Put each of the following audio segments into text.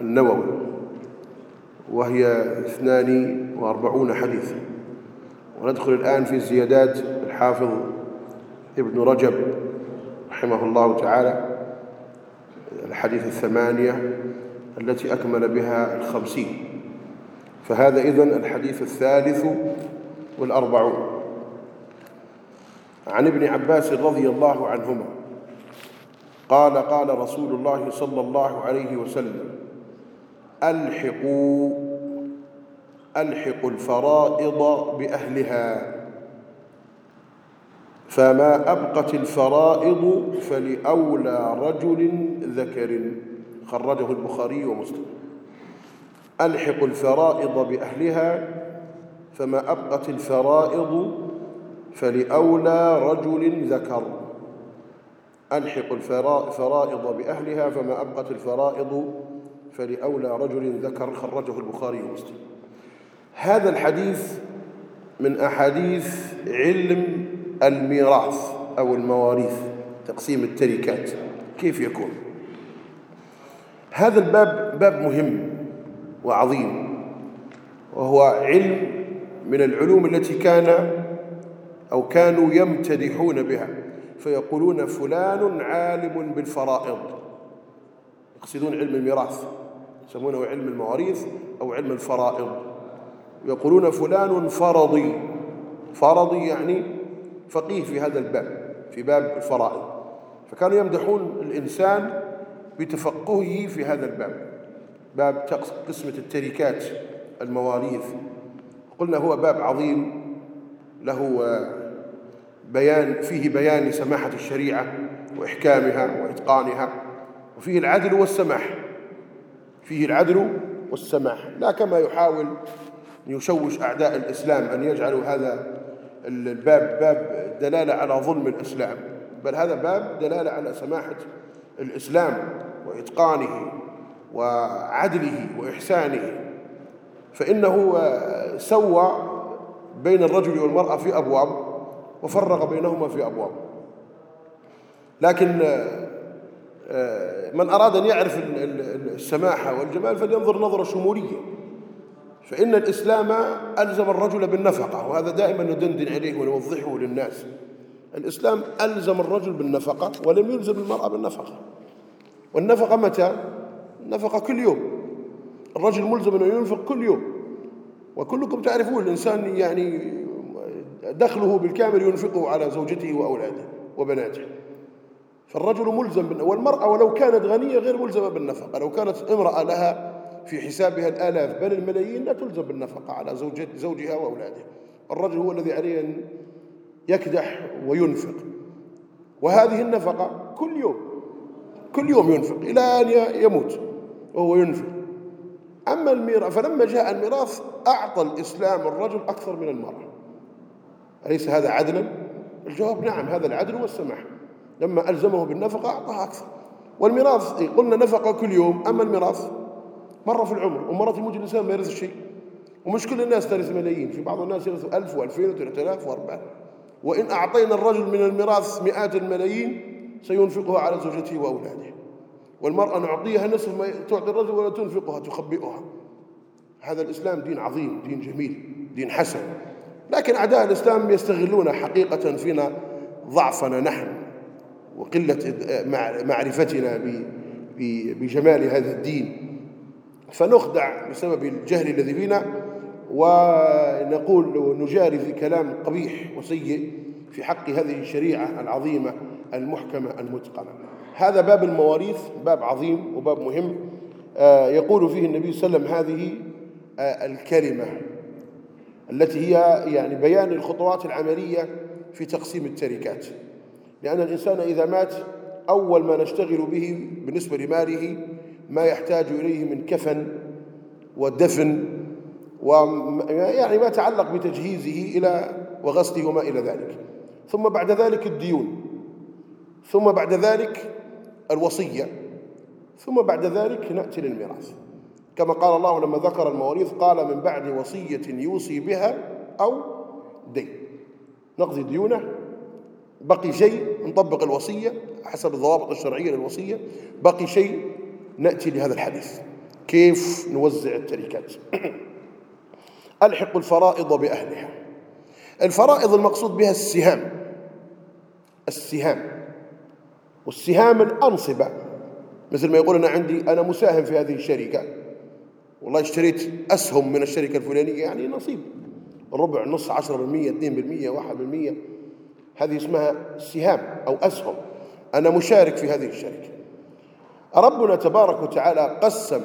النووي وهي اثنان وأربعون حديثا. وندخل الآن في زيادات الحافظ ابن رجب رحمه الله تعالى الحديث الثمانية التي أكمل بها الخمسين. فهذا إذن الحديث الثالث والأربعون. عن ابن عباس رضي الله عنهما قال قال رسول الله صلى الله عليه وسلم ألحقوا ألحقوا الفرائض بأهلها. فما أبقت الفرائض فلأولى رجل ذكر خرجه البخاري ومسلم. ألحقوا الفرائض بأهلها فما أبقت الفرائض فلأولى رجل ذكر. ألحق الفرائض بأهلها فما أبقت الفرائض فلأولى رجل ذكر خرجه البخاري ومسلم. هذا الحديث من أحاديث علم الميراث أو المواريث تقسيم التركات. كيف يكون؟ هذا الباب باب مهم وعظيم وهو علم من العلوم التي كان أو كانوا يمتدحون بها فيقولون فلان عالم بالفرائض. يقصدون علم الميراث يسمونه علم المواريث أو علم الفرائض. يقولون فلان فرضي. فرضي يعني فقيه في هذا الباب في باب الفرائض. فكانوا يمدحون الإنسان بتفقهه في هذا الباب باب قسمة التركات المواريث. قلنا هو باب عظيم له بيان فيه بيان سماحة الشريعة وإحكامها وإتقانها. وفيه العدل والسماح. فيه العدل والسماح. لا كما يحاول يشوش أعداء الإسلام أن يجعلوا هذا الباب باب دلالة على ظلم الإسلام. بل هذا باب دلالة على سماحة الإسلام وإتقانه وعدله وإحسانه. فإنه سوى بين الرجل والمرأة في أبواب وفرق بينهما في أبواب. لكن من أراد أن يعرف السماحة والجمال فلينظر نظرة شمولية. فإن الإسلام ألزم الرجل بالنفقة وهذا دائما ندندن عليه ونوضحه للناس. الإسلام ألزم الرجل بالنفقة ولم يلزم المرأة بالنفقة. والنفقة متى؟ النفقة كل يوم. الرجل ملزم أنه ينفق كل يوم. وكلكم تعرفون الإنسان يعني دخله بالكامل ينفقه على زوجته وأولاده وبناته. فالرجل ملزم والمرأة ولو كانت غنية غير ملزمة بالنفقة لو كانت امرأة لها في حسابها الآلاف بل الملايين لا تلزم بالنفقة على زوجها وأولاده الرجل هو الذي عليه أن يكدح وينفق. وهذه النفقة كل يوم كل يوم ينفق إلى أن يموت وهو ينفق. أما الميراث فلما جاء الميراث أعطى الإسلام الرجل أكثر من المرأة. أليس هذا عدلا؟ الجواب نعم هذا العدل والسماح. لما ألزمه بالنفقة أعطاه أكثر. والميراث قلنا نفقة كل يوم أما الميراث مرة في العمر ومرة يموت الإنسان ما يرث شيء. ومش كل الناس ترث ملايين في بعض الناس يرث ألف وألفين وثلاثة آلاف وأربعة. وإن أعطينا الرجل من الميراث مئات الملايين سينفقها على زوجته وأولاده. والمرأة نعطيها نصف ما تعطي الرجل ولا تنفقها تخبئها. هذا الإسلام دين عظيم دين جميل دين حسن. لكن أعداء الإسلام يستغلون حقيقة فينا ضعفنا نحن. وقلة معرفتنا بجمال هذا الدين. فنخدع بسبب الجهل الذي فينا ونقول ونجاري في كلام قبيح وسيء في حق هذه الشريعة العظيمة المحكمة المتقنة. هذا باب المواريث باب عظيم وباب مهم. يقول فيه النبي صلى الله عليه وسلم هذه الكلمة التي هي يعني بيان الخطوات العملية في تقسيم التركات. لأن الإنسان إذا مات أول ما نشتغل به بالنسبة لماله ما يحتاج إليه من كفن ودفن ويعني ما تعلق بتجهيزه إلى وغسله وما إلى ذلك. ثم بعد ذلك الديون. ثم بعد ذلك الوصية. ثم بعد ذلك نأتي للميراث. كما قال الله لما ذكر المواريث قال من بعد وصية يوصي بها أو دين. نقضي ديونه بقي شيء نطبق الوصية حسب الضوابط الشرعية للوصية بقي شيء نأتي لهذا الحديث. كيف نوزع التركات؟ ألحق الفرائض بأهلها. الفرائض المقصود بها السهام. السهام. والسهام الأنصبة. مثل ما يقول أنا عندي أنا مساهم في هذه الشركة. والله اشتريت أسهم من الشركة الفلانية يعني نصيب. ربع نص عشرة بالمية اثنين بالمية واحد بالمية. هذه اسمها سهام أو أسهم. أنا مشارك في هذه الشركة. ربنا تبارك وتعالى قسم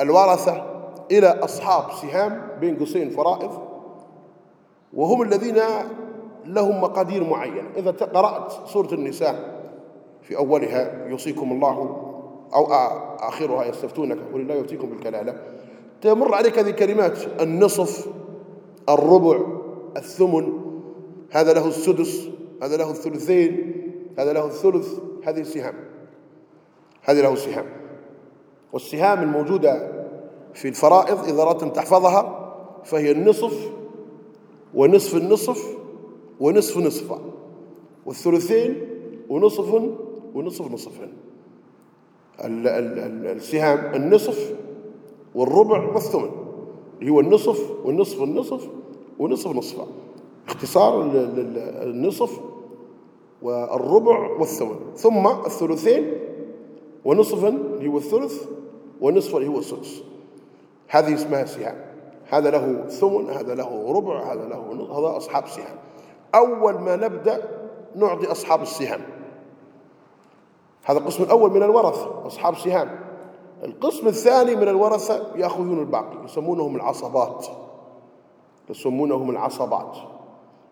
الورثة إلى أصحاب سهام بين قوسين فرائض وهم الذين لهم مقادير معينة. إذا قرأت سورة النساء في أولها يوصيكم الله أو آخرها يستفتونك قل الله يؤتيكم بالكلالة. تمر عليك هذه الكلمات النصف الربع الثمن هذا له السدس. هذا له الثلثين هذا له الثلث هذه السهام. هذه له سهام والسهام الموجودة في الفرائض إذا أردت أن تحفظها فهي النصف ونصف النصف ونصف نصفا والثلثين ونصف ونصف نصفا السهام النصف والربع والثمن هو النصف والنصف والنصف ونصف نصفا اختصار النصف والربع والثمن ثم الثلثين ونصفا اللي هو الثلث ونصف اللي هو السدس هذه اسمها سهام هذا له ثمن هذا له ربع هذا له نصف هذا أصحاب سهام أول ما نبدأ نعطي أصحاب السهام هذا القسم الأول من الورثة أصحاب سهام القسم الثاني من الورثة يأخذون الباقي يسمونهم العصبات. يسمونهم العصبات.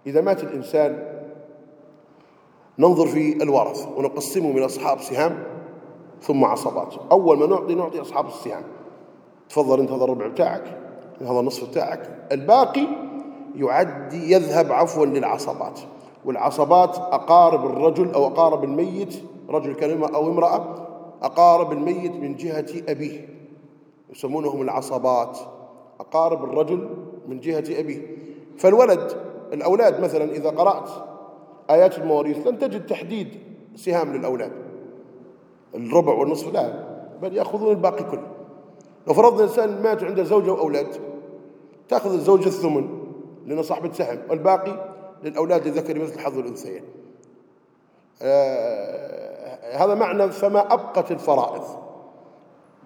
إذا مات الإنسان ننظر في الورث ونقسمه من أصحاب سهام ثم عصبات أول ما نعطي نعطي أصحاب السهام. تفضل أنت هذا الربع بتاعك هذا النصف بتاعك. الباقي يعدي يذهب عفوا للعصبات والعصبات أقارب الرجل أو أقارب الميت رجل كلمة أو امرأة أقارب الميت من جهة أبيه. يسمونهم العصبات أقارب الرجل من جهة أبيه. فالولد الأولاد مثلا إذا قرأت آيات المواريث لن تجد تحديد سهام للأولاد. الربع والنصف لا بل يأخذون الباقي كله. لو فرضنا إنسان مات عنده زوجة وأولاد تأخذ الزوجة الثمن لأنه صاحبة سهم والباقي للأولاد الذكر مثل حظ الأنثيين. آه هذا معنى فما أبقت الفرائض.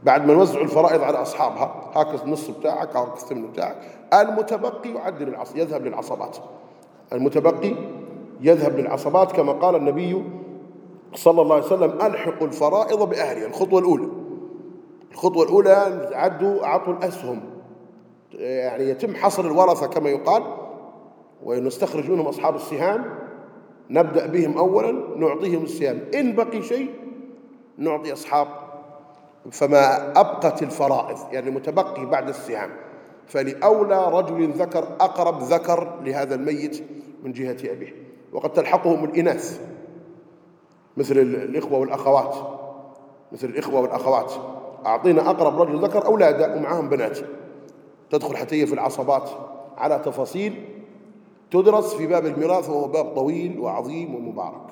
بعد ما نوزع الفرائض على أصحابها هاك النصف بتاعك هاك الثمن بتاعك. المتبقي يعدل العص يذهب للعصبات المتبقي يذهب للعصبات كما قال النبي صلى الله عليه وسلم ألحقوا الفرائض بأهلها. الخطوة الأولى. الخطوة الأولى عدوا أعطوا الأسهم. يعني يتم حصر الورثة كما يقال ونستخرج منهم أصحاب السهام. نبدأ بهم أولا نعطيهم السهام. إن بقي شيء نعطي أصحاب. فما أبقت الفرائض يعني متبقي بعد السهام. فلأولى رجل ذكر أقرب ذكر لهذا الميت من جهة أبيه. وقد تلحقهم الإناث مثل الإخوة والأخوات مثل الإخوة والأخوات. أعطينا أقرب رجل ذكر أولاده ومعهم بنات. تدخل حتى في العصبات على تفاصيل تدرس في باب الميراث وهو باب طويل وعظيم ومبارك.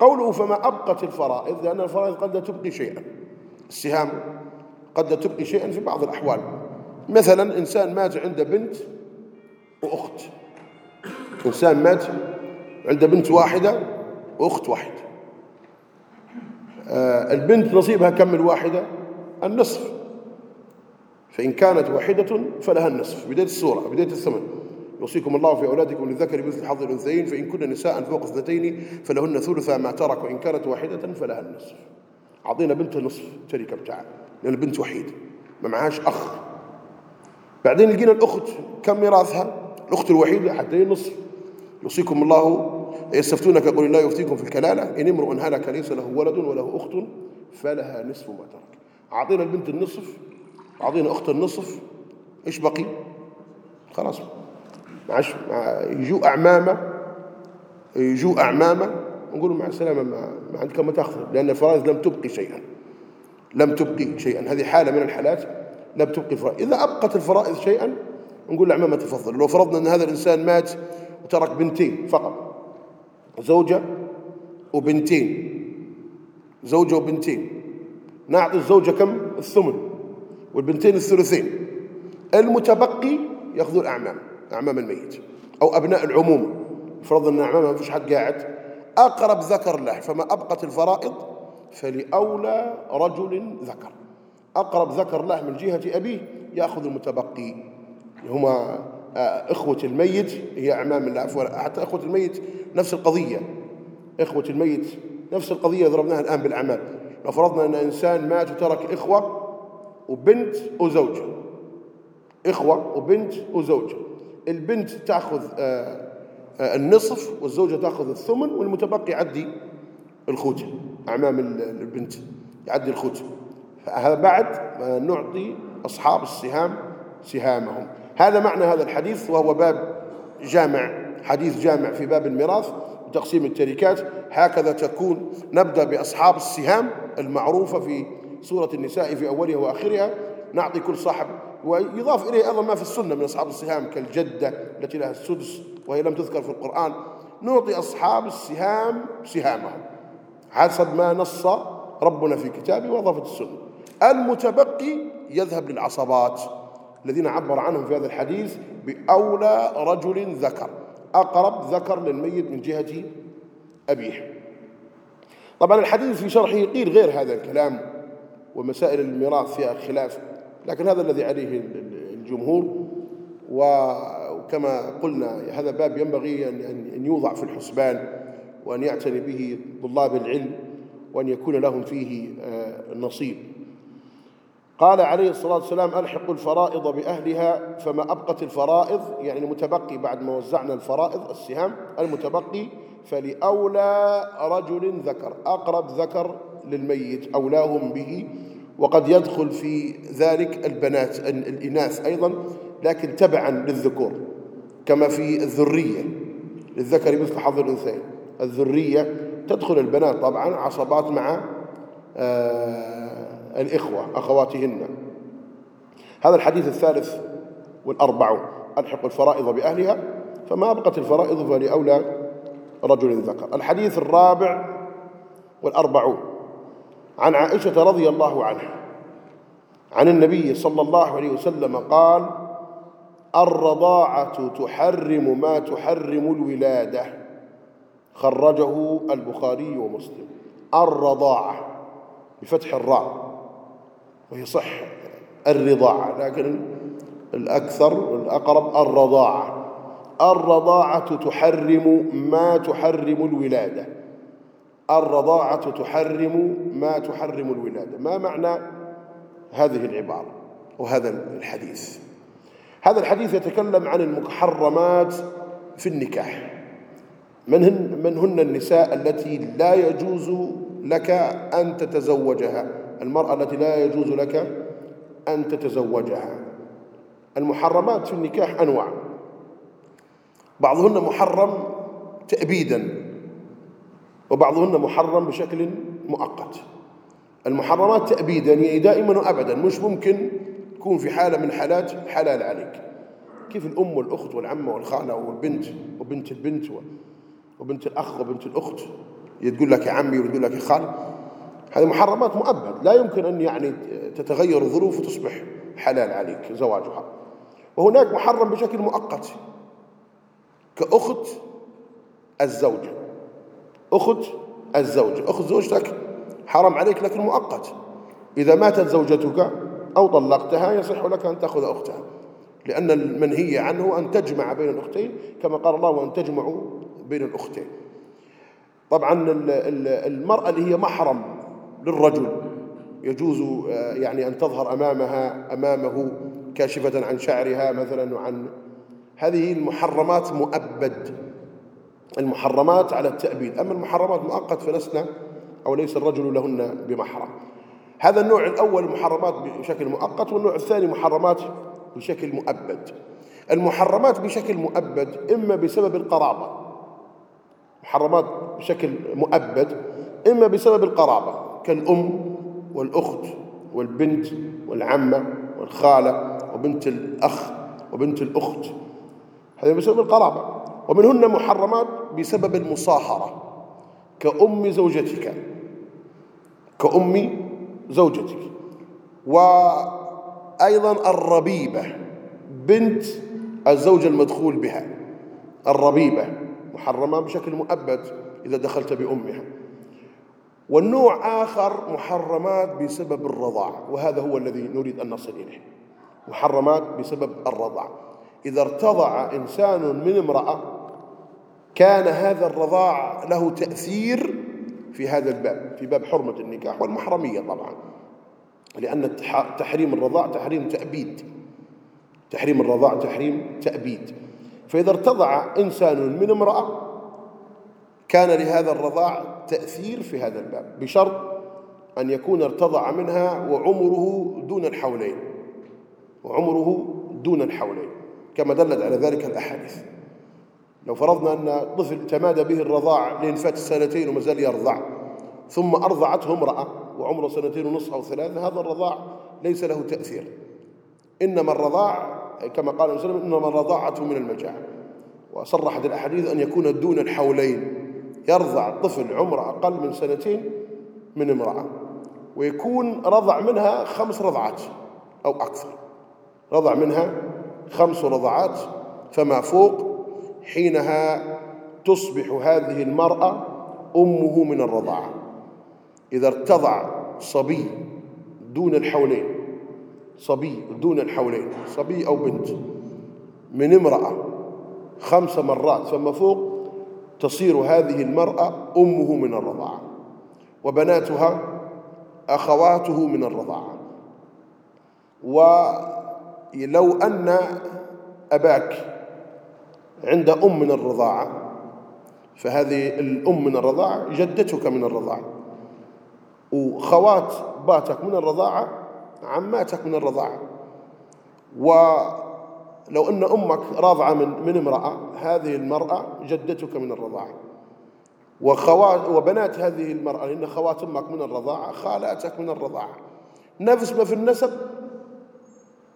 قوله فما أبقت الفرائض لأن الفرائض قد تبقي شيئا. السهام قد تبقي شيئا في بعض الأحوال. مثلا إنسان مات عنده بنت وأخت. إنسان مات عنده بنت واحدة وأخت واحدة. آه البنت نصيبها كم الواحدة النصف. فإن كانت واحدة فلها النصف. بداية السورة بداية الثمن. يوصيكم الله في أولادكم للذكر مثل حظ الأنثيين فإن كن نساء فوق اثنتين فلهن ثلث ما ترك وإن كانت واحدة فلها النصف. أعطينا بنت النصف شركة بتاعها لأن البنت وحيدة ما معهاش أخ. بعدين لقينا الأخت كم ميراثها؟ الأخت الوحيدة حتى النصف يوصيكم الله. يستفتونك قل الله يفتيكم في الكلالة. إن امرؤ هلك ليس له ولد وله أخت فلها نصف ما ترك. أعطينا البنت النصف أعطينا أخت النصف. إيش بقي؟ خلاص. معش مع يجوا أعمامة يجوا أعمامة نقول مع السلامة ما, عندك ما تأخذ لأن الفرائض لم تبقي شيئا. لم تبقي شيئا. هذه حالة من الحالات لم تبقي الفرائض إذا أبقت الفرائض شيئا نقول الأعمامة تفضل. لو فرضنا أن هذا الإنسان مات وترك بنتين فقط. زوجة وبنتين. زوجة وبنتين. نعطي الزوجة كم؟ الثمن. والبنتين الثلثين. المتبقي يأخذوا الأعمام أعمام الميت أو أبناء العموم. فرض أن الأعمام ما فيش حد قاعد. أقرب ذكر له فما أبقت الفرائض فلأولى رجل ذكر. أقرب ذكر له من جهة أبيه يأخذ المتبقي. هما إخوة الميت هي أعمام الله حتى إخوة الميت نفس القضية. إخوة الميت نفس القضية ضربناها الآن بالأعمال. لو فرضنا أن إنسان مات وترك إخوة وبنت وزوجة. إخوة وبنت وزوجة. البنت تأخذ آه، آه، النصف والزوجة تأخذ الثمن والمتبقي يعدي الخوت أعمام البنت يعدي الخوت. هذا بعد نعطي أصحاب السهام سهامهم. هذا معنى هذا الحديث وهو باب جامع حديث جامع في باب الميراث وتقسيم التركات. هكذا تكون نبدأ بأصحاب السهام المعروفة في سورة النساء في أولها وآخرها. نعطي كل صاحب ويضاف إليه أيضا ما في السنة من أصحاب السهام كالجدة التي لها السدس وهي لم تذكر في القرآن. نعطي أصحاب السهام سهامهم حسب ما نص ربنا في كتابه وأضافت السنة. المتبقي يذهب للعصبات. الذين عبر عنهم في هذا الحديث بأولى رجل ذكر أقرب ذكر للميت من جهة أبيه. طبعا الحديث في شرحه قيل غير هذا الكلام ومسائل الميراث فيها خلاف لكن هذا الذي عليه الجمهور. وكما قلنا هذا باب ينبغي أن يوضع في الحسبان وأن يعتني به طلاب العلم وأن يكون لهم فيه آه، نصيب. قال عليه الصلاة والسلام ألحقوا الفرائض بأهلها فما أبقت الفرائض يعني المتبقي بعد ما وزعنا الفرائض السهام المتبقي فلأولى رجل ذكر أقرب ذكر للميت أولاهم به وقد يدخل في ذلك البنات الإناث أيضا لكن تبعا للذكور كما في الذرية للذكر مثل حظ الأنثيين. الذرية تدخل البنات طبعا عصبات مع آه، الإخوة أخواتهن. هذا الحديث الثالث والأربع ألحق الفرائض بأهلها فما أبقت الفرائض فلأولى رجل ذكر. الحديث الرابع والأربعون عن عائشة رضي الله عنها عن النبي صلى الله عليه وسلم قال الرضاعة تحرم ما تحرم الولادة. خرجه البخاري ومسلم. الرضاعة بفتح الراء. وهي صح الرضاعة لكن الأكثر والأقرب الرضاعة الرضاعة تحرم ما تحرم الولادة. الرضاعة تحرم ما تحرم الولادة. ما معنى هذه العبارة وهذا الحديث؟ هذا الحديث يتكلم عن المحرمات في النكاح. من هن, من هن النساء التي لا يجوز لك أن تتزوجها؟ المرأة التي لا يجوز لك أن تتزوجها. المحرمات في النكاح أنواع. بعضهن محرم تأبيدا وبعضهن محرم بشكل مؤقت. المحرمات تأبيدا يعني دائما وأبدا مش ممكن تكون في حالة من حالات حلال عليك. كيف الأم والأخت والعمة والخالة والبنت وبنت البنت وبنت الأخ وبنت الأخت؟ تقول لك يا عمي وتقول لك يا خال هذه محرمات مؤبد. لا يمكن أن يعني تتغير الظروف وتصبح حلال عليك زواجها. وهناك محرم بشكل مؤقت كأخت الزوجة أخت الزوج. أخت زوجتك حرام عليك لكن مؤقت. إذا ماتت زوجتك أو طلقتها يصح لك أن تأخذ أختها. لأن المنهي عنه أن تجمع بين الأختين كما قال الله وأن تجمعوا بين الأختين. طبعا المرأة اللي هي محرم للرجل. يجوز آه، يعني أن تظهر أمامها أمامه كاشفة عن شعرها مثلا وعن هذه المحرمات مؤبد. المحرمات على التأبيد. أما المحرمات مؤقت فلسنا أو ليس الرجل لهن بمحرم. هذا النوع الأول محرمات بشكل مؤقت والنوع الثاني محرمات بشكل مؤبد. المحرمات بشكل مؤبد إما بسبب القرابة. محرمات بشكل مؤبد إما بسبب القرابة. كالأم والأخت والبنت والعمة والخالة وبنت الأخ وبنت الأخت. هذا بسبب القرابة. ومنهن محرمات بسبب المصاهرة. كأم زوجتك. كأم زوجتك. وأيضا الربيبة. بنت الزوجة المدخول بها. الربيبة. محرمة بشكل مؤبد إذا دخلت بأمها. والنوع آخر محرمات بسبب الرضاع وهذا هو الذي نريد أن نصل إليه. محرمات بسبب الرضاع. إذا ارتضع إنسان من امرأة كان هذا الرضاع له تأثير في هذا الباب في باب حرمة النكاح والمحرمية طبعا. لأن تحريم الرضاع تحريم تأبيد. تحريم الرضاع تحريم تأبيد. فإذا ارتضع إنسان من امرأة كان لهذا الرضاع تأثير في هذا الباب بشرط أن يكون ارتضع منها وعمره دون الحولين. وعمره دون الحولين كما دلت على ذلك الأحاديث. لو فرضنا أن طفل تمادى به الرضاع لين فات السنتين وما زال يرضع ثم أرضعته امرأة وعمره سنتين ونصف أو ثلاثة هذا الرضاع ليس له تأثير. إنما الرضاع كما قال النبي إنما الرضاعة من المجاعة. وصرحت الأحاديث أن يكون دون الحولين. يرضع الطفل عمره أقل من سنتين من امرأة ويكون رضع منها خمس رضعات أو أكثر. رضع منها خمس رضعات فما فوق حينها تصبح هذه المرأة أمه من الرضاعة. إذا ارتضع صبي دون الحولين صبي دون الحولين صبي أو بنت من امرأة خمس مرات فما فوق تصير هذه المرأة أمه من الرضاعة وبناتها أخواته من الرضاعة. ولو أن أباك عند أم من الرضاعة فهذه الأم من الرضاعة جدتك من الرضاعة. وخوات باتك من الرضاعة عماتك من الرضاعة. ولو أن أمك راضعة من, من امرأة هذه المرأة جدتك من الرضاعة وخوات وبنات هذه المرأة لأن خوات أمك من الرضاعة خالاتك من الرضاعة نفس ما في النسب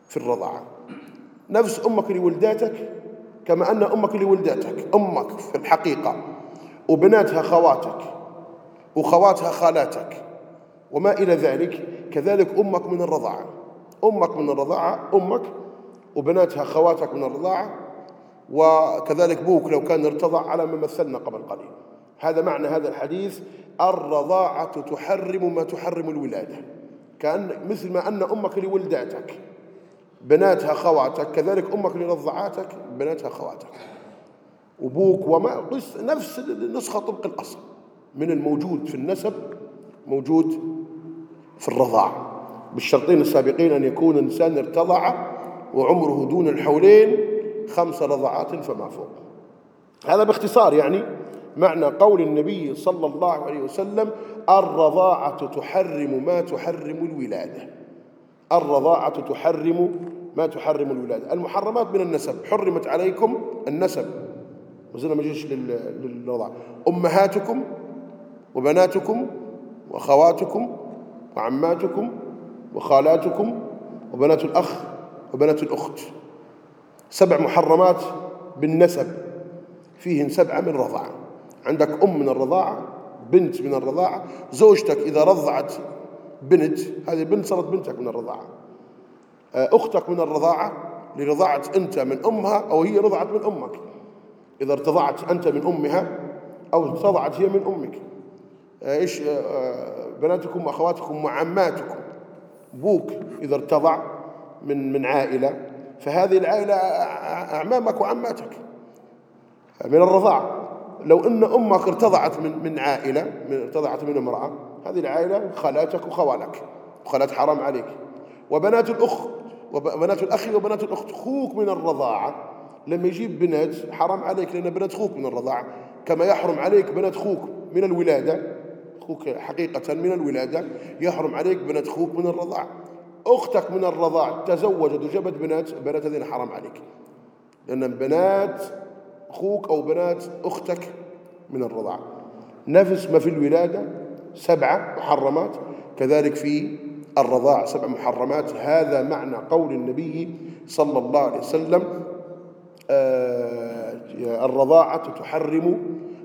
في الرضاعة نفس أمك لولداتك كما أن أمك لولداتك أمك في الحقيقة. وبناتها خواتك وخواتها خالاتك. وما إلى ذلك كذلك أمك من الرضاعة أمك من الرضاعة أمك وبناتها خواتك من الرضاعة وكذلك بوك لو كان ارتضع على ما مثلنا قبل قليل. هذا معنى هذا الحديث الرضاعة تحرم ما تحرم الولادة. كأن مثل ما أن أمك لولداتك بناتها خواتك كذلك أمك لرضعاتك بناتها خواتك. وبوك وما نفس النسخة طبق الأصل. من الموجود في النسب موجود في الرضاعة. بالشرطين السابقين أن يكون إنسان ارتضع وعمره دون الحولين خمس رضعات فما فوق. هذا باختصار يعني معنى قول النبي صلى الله عليه وسلم الرضاعة تحرم ما تحرم الولادة. الرضاعة تحرم ما تحرم الولادة. المحرمات من النسب. حرمت عليكم النسب. وزنا ما جيش للرضاعة. أمهاتكم وبناتكم وأخواتكم وعماتكم وخالاتكم وبنات الأخ وبنات الأخت. سبع محرمات بالنسب فيهن سبعة من رضاعة. عندك أم من الرضاعة بنت من الرضاعة زوجتك إذا رضعت بنت هذه البنت صارت بنتك من الرضاعة. آه، أختك من الرضاعة لرضعت أنت من أمها أو هي رضعت من أمك. إذا ارتضعت أنت من أمها أو ارتضعت هي من أمك. آه، إيش؟ آه، بناتكم وأخواتكم وعماتكم. بوك إذا ارتضع من من عائلة فهذه العائلة أعمامك وعماتك. من الرضاعة لو أن أمك ارتضعت من من عائلة من ارتضعت من امرأة هذه العائلة خالاتك وخوالك وخالات حرام عليك. وبنات الأخ وبنات الأخ وبنات الأخت خوك من الرضاعة لما يجيب بنات حرام عليك لأن بنات خوك من الرضاعة كما يحرم عليك بنات خوك من الولادة أخوك حقيقة من الولادة يحرم عليك بنات أخوك من الرضاع. أختك من الرضاع تزوجت وجابت بنات بنات هذين حرام عليك. لأن بنات أخوك أو بنات أختك من الرضاع. نفس ما في الولادة سبعة محرمات. كذلك في الرضاع سبع محرمات. هذا معنى قول النبي صلى الله عليه وسلم آه الرضاعة تحرم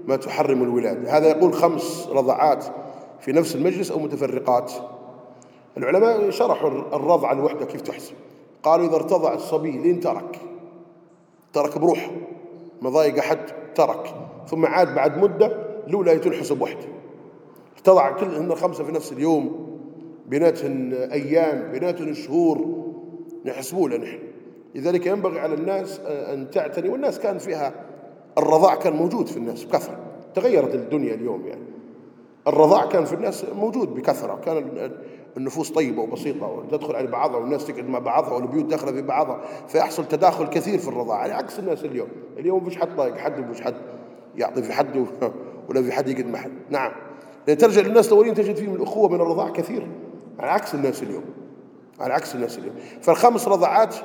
ما تحرم الولادة. هذا يقول خمس رضعات في نفس المجلس أو متفرقات. العلماء شرحوا الرضع الوحدة كيف تحسب. قالوا إذا ارتضع الصبي لين ترك. ترك بروحه. ما ضايق أحد ترك. ثم عاد بعد مدة الأولى تنحسب وحده. ارتضع كلهن خمسة في نفس اليوم. بيناتهن أيام بيناتهن شهور. نحسبوه نحن. لذلك ينبغي على الناس أن تعتني. والناس كان فيها الرضاع كان موجود في الناس بكثرة. تغيرت الدنيا اليوم يعني. الرضاع كان في الناس موجود بكثرة. كان النفوس طيبة وبسيطة وتدخل على بعضها والناس تقعد مع بعضها والبيوت داخلة في بعضها فيحصل تداخل كثير في الرضاعة على عكس الناس اليوم. اليوم مفيش حد طايق حد ومفيش حد يعطي في حد ولا في حد يقعد مع حد. نعم. لأن ترجع للناس الأولين تجد فيهم الأخوة من الرضاع كثير على عكس الناس اليوم. على عكس الناس اليوم. فالخمس رضعات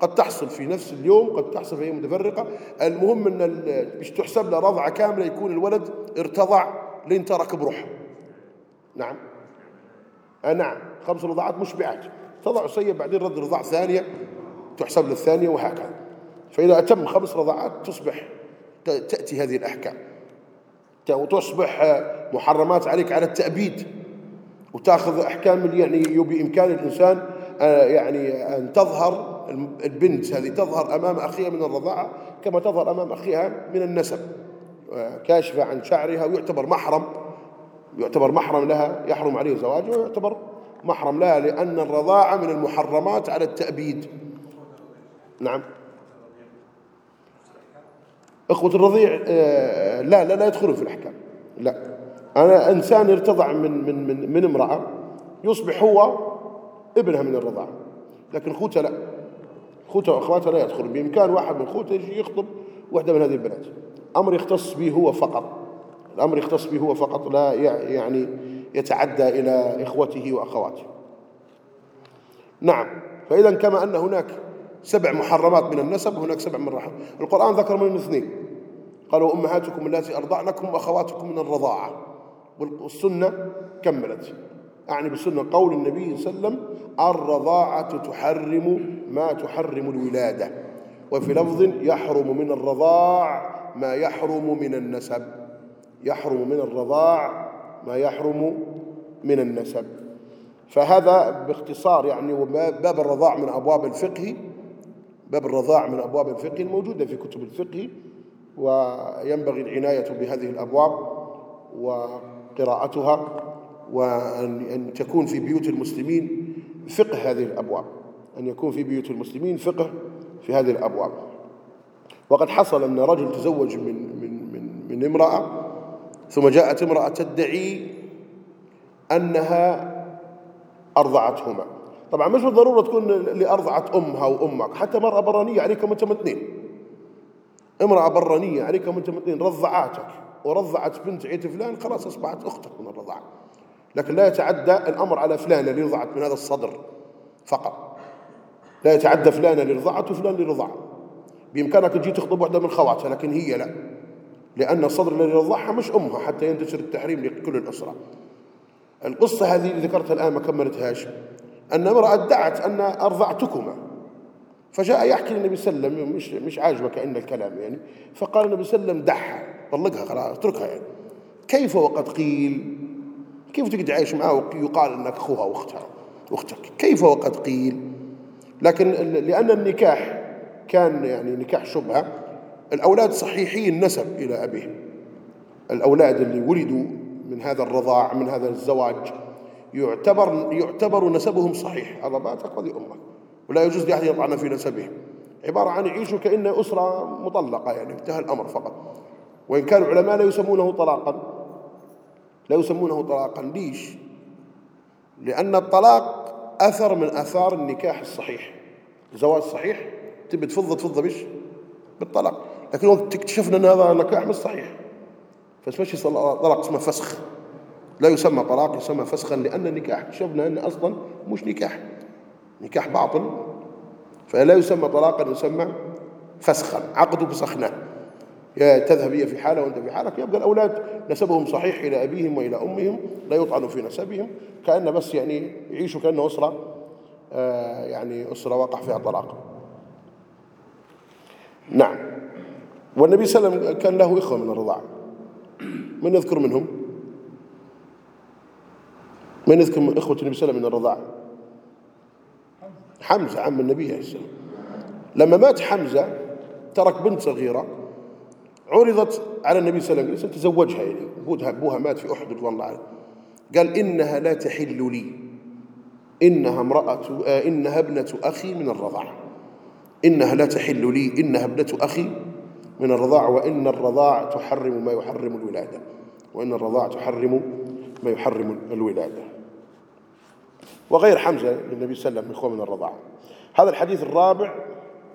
قد تحصل في نفس اليوم قد تحصل في متفرقة. المهم أن مش تحسب له رضعة كاملة يكون الولد ارتضع لين ترك بروحه. نعم. آه نعم. خمس رضعات مشبعات تضع سيء بعدين رد رضاع ثانية تحسب للثانية وهكذا. فإذا أتم خمس رضعات تصبح تأتي هذه الأحكام. وتصبح محرمات عليك على التأبيد. وتأخذ أحكام يعني بإمكان الإنسان آه، يعني أن تظهر البنت هذه تظهر أمام أخيها من الرضاعة كما تظهر أمام أخيها من النسب آه، كاشفة عن شعرها ويعتبر محرم. يعتبر محرم لها يحرم عليه زواجه ويعتبر محرم لها لأن الرضاعة من المحرمات على التأبيد. نعم. إخوة الرضيع آه، لا لا لا يدخلون في الأحكام. لا. أنا إنسان ارتضع من من من, من امرأة يصبح هو ابنها من الرضاعة لكن خوتها لا. خوتها وأخواتها لا يدخلون. بإمكان واحد من خوتها يجي يخطب واحدة من هذه البنات. أمر يختص به هو فقط. الأمر يختص به هو فقط لا يعني يتعدى إلى إخوته وأخواته. نعم. فإذا كما أن هناك سبع محرمات من النسب هناك سبع من الرحم القرآن ذكر من اثنين. قالوا أمهاتكم التي أرضعنكم وأخواتكم من الرضاعة. والسنة كملت. أعني بالسنة قول النبي صلى الله عليه وسلم الرضاعة تحرم ما تحرم الولادة. وفي لفظ يحرم من الرضاع ما يحرم من النسب. يحرم من الرضاع ما يحرم من النسب. فهذا باختصار يعني باب الرضاع من أبواب الفقه باب الرضاع من أبواب الفقه الموجودة في كتب الفقه وينبغي العناية بهذه الأبواب وقراءتها وأن تكون في بيوت المسلمين فقه هذه الأبواب. أن يكون في بيوت المسلمين فقه في هذه الأبواب. وقد حصل أن رجل تزوج من, من, من, من امرأة ثم جاءت امرأة تدعي أنها أرضعتهما. طبعا مش بالضرورة تكون اللي أرضعت أمها وأمك حتى مرأة برانية عليكم أنتم اثنين امرأة برانية عليكم أنتم اثنين رضعاتك ورضعت بنت عيت فلان خلاص أصبحت أختك من الرضاعة. لكن لا يتعدى الأمر على فلان اللي رضعت من هذا الصدر فقط. لا يتعدى فلان اللي رضعت وفلان اللي رضع بإمكانك تجي تخطب واحدة من خواتها لكن هي لا. لأن الصدر الذي رضعها مش أمها حتى ينتشر التحريم لكل الأسرة. القصة هذه اللي ذكرتها الآن ما كملتهاش أن امرأة ادعت أن أرضعتكما. فجاء يحكي للنبي صلى الله عليه وسلم مش مش عاجبك ان الكلام يعني. فقال النبي صلى الله عليه وسلم دعها طلقها خلاص اتركها يعني. كيف وقد قيل؟ كيف تقعد عايش معها ويقال إنك أخوها وأختها أختك؟ كيف وقد قيل؟ لكن لأن النكاح كان يعني نكاح شبهة. الأولاد صحيحي النسب إلى أبيهم. الأولاد اللي ولدوا من هذا الرضاع من هذا الزواج يعتبر يعتبر نسبهم صحيح. هذا باتك وهذه أمك. ولا يجوز لأحد يطعن في نسبهم. عبارة عن يعيشوا كأن أسرة مطلقة يعني انتهى الأمر فقط. وإن كان العلماء لا يسمونه طلاقا لا يسمونه طلاقا. ليش؟ لأن الطلاق أثر من أثار النكاح الصحيح. الزواج الصحيح تبي تفض تفض بش؟ بالطلاق. لكن وقت اكتشفنا أن هذا النكاح مش صحيح. فاسمش طلاق اسمه فسخ. لا يسمى طلاق يسمى فسخا لأن النكاح شفنا أن أصلا مش نكاح. نكاح باطل. فلا يسمى طلاقا يسمى فسخا. عقد فسخناه يا تذهب هي في حالة وأنت في حالك. يبقى الأولاد نسبهم صحيح إلى أبيهم وإلى أمهم لا يطعن في نسبهم. كأن بس يعني يعيشوا كأنه أسرة آه يعني أسرة وقع فيها طلاق. نعم. والنبي صلى الله عليه وسلم كان له إخوة من الرضاعة من يذكر منهم؟ من يذكر من إخوة النبي صلى الله عليه وسلم من الرضاعة حمزة عم النبي عليه السلام. لما مات حمزة ترك بنت صغيرة عرضت على النبي صلى الله عليه وسلم تزوجها يعني. أبوها, أبوها مات في أحد رضوان الله عليه. قال إنها لا تحل لي. إنها امرأة آه إنها ابنة أخي من الرضاعة إنها لا تحل لي. إنها ابنة أخي من الرضاع وإن الرضاع تحرم ما يحرم الولادة. وإن الرضاع تحرم ما يحرم الولادة. وغير حمزة للنبي صلى الله عليه وسلم من الرضاعة هذا الحديث الرابع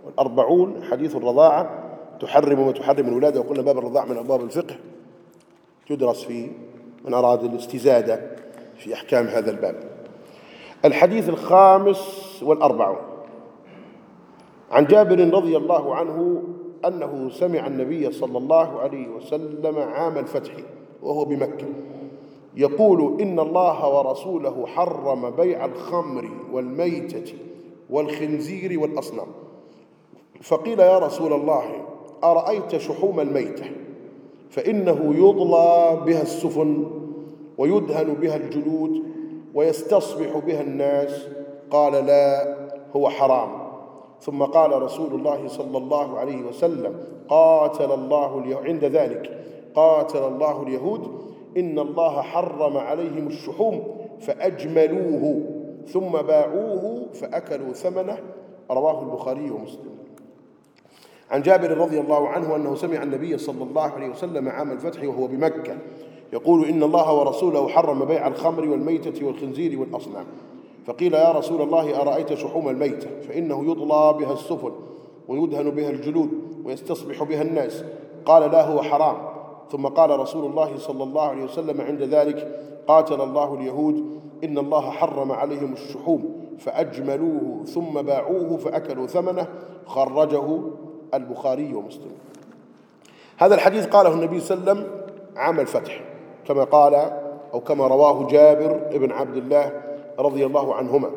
والأربعون حديث الرضاعة تحرم ما تحرم الولادة. وقلنا باب الرضاع من أبواب الفقه. تدرس في من أراد الاستزادة في أحكام هذا الباب. الحديث الخامس والأربعون. عن جابر رضي الله عنه أنه سمع النبي صلى الله عليه وسلم عام الفتح وهو بمكة. يقول إن الله ورسوله حرم بيع الخمر والميتة والخنزير والأصنام. فقيل يا رسول الله أرأيت شحوم الميتة؟ فإنه يضلى بها السفن ويدهن بها الجلود ويستصبح بها الناس. قال لا هو حرام. ثم قال رسول الله صلى الله عليه وسلم قاتل الله اليهود عند ذلك قاتل الله اليهود إن الله حرم عليهم الشحوم فأجملوه ثم باعوه فأكلوا ثمنه. رواه البخاري ومسلم. عن جابر رضي الله عنه أنه سمع النبي صلى الله عليه وسلم عام الفتح وهو بمكة يقول إن الله ورسوله حرم بيع الخمر والميتة والخنزير والأصنام. فقيل يا رسول الله أرأيت شحوم الميتة فإنه يطلى بها السفن ويدهن بها الجلود ويستصبح بها الناس. قال لا هو حرام. ثم قال رسول الله صلى الله عليه وسلم عند ذلك قاتل الله اليهود إن الله حرم عليهم الشحوم فأجملوه ثم باعوه فأكلوا ثمنه. خرجه البخاري ومسلم. هذا الحديث قاله النبي صلى الله عليه وسلم عام الفتح كما قال أو كما رواه جابر بن عبد الله رضي الله عنهما